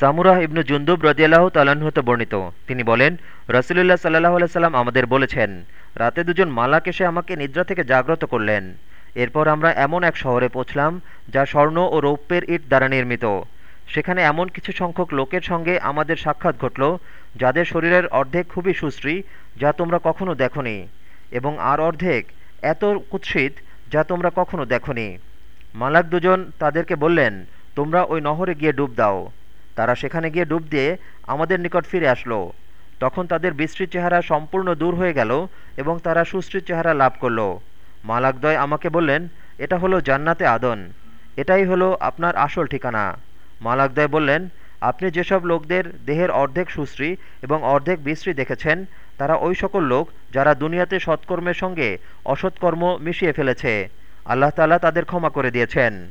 সামুরাহ ইবনু জুন্দুব রদিয়াল্লাহ তালাহতে বর্ণিত। তিনি বলেন, রসুলুল্লাহ সাল্লাহ সাল্লাম আমাদের বলেছেন, রাতে দুজন মালাক এসে আমাকে নিদ্রা থেকে জাগ্রত করলেন। এরপর আমরা এমন এক শহরে পৌঁছলাম, যা স্বর্ণ ও রৌপ্যের ইট দ্বারা নির্মিত। সেখানে এমন কিছু সংখ্যক লোকের সঙ্গে আমাদের সাক্ষাৎ ঘটল, যাদের শরীরের অর্ধেক খুবই সুশ্রী, যা তোমরা কখনো দেখনি, এবং আর অর্ধেক এত কুৎসিত, যা তোমরা কখনো দেখনি। মালাক দুজন তাদেরকে বললেন, তোমরা ওই নহরে গিয়ে ডুব দাও। তারা সেখানে গিয়ে ডুব দিয়ে আমাদের নিকট ফিরে আসলো। তখন তাদের বিশ্রী চেহারা সম্পূর্ণ দূর হয়ে গেল এবং তারা সুশ্রী চেহারা লাভ করল। মালাকদয় আমাকে বললেন, এটা হলো জান্নাতে আদন। এটাই হলো আপনার আসল ঠিকানা। মালাকদয় বললেন, আপনি যেসব লোকদের দেহের অর্ধেক সুশ্রী এবং অর্ধেক বিশ্রী দেখেছেন, তারা ওই সকল লোক যারা দুনিয়াতে সৎকর্মের সঙ্গে অসৎকর্ম মিশিয়ে ফেলেছে। আল্লাহ তালা তাদের ক্ষমা করে দিয়েছেন।